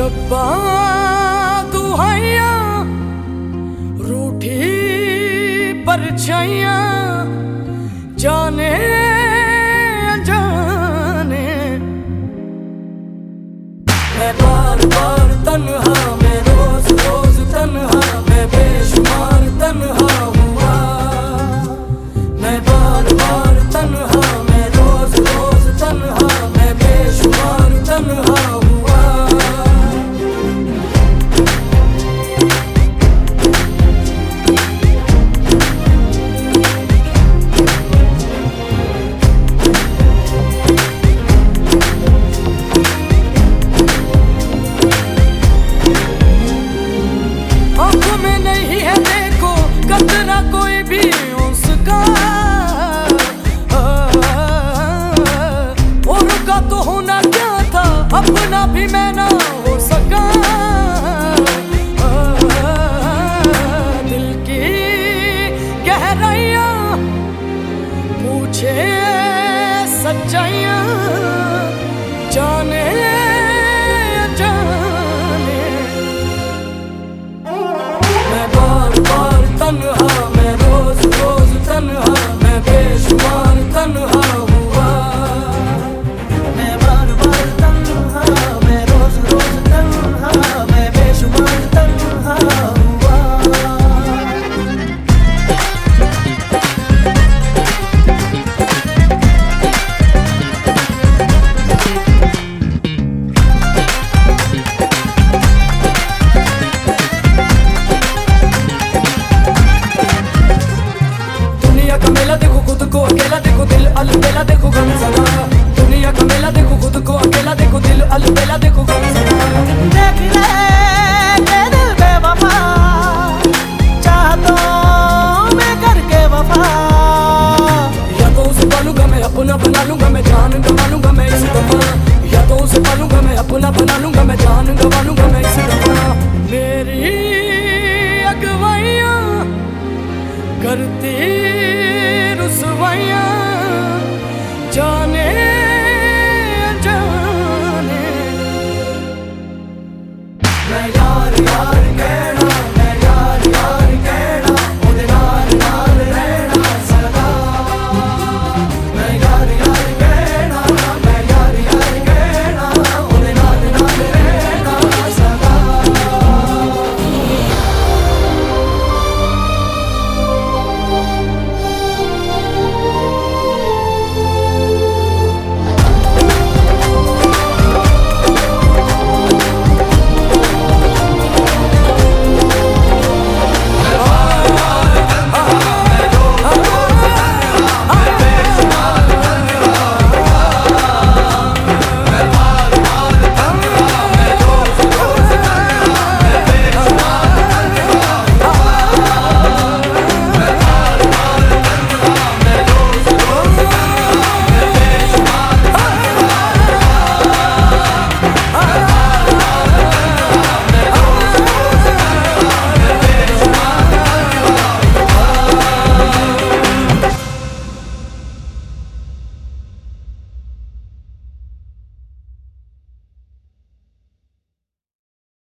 रब्बा तू हैया रूठी परछाइया जाने जाने बार बार तन्हा भी मैं ना हो सका। दिल की गहराइया पूछे सच्चाइयाँ। मेला देखो खुद को, अकेला देखो दिल अलबेला देखो गम सदा। दुनिया का मेला देखो खुद को, अकेला देखो दिल अलबेला देखो गम सदा।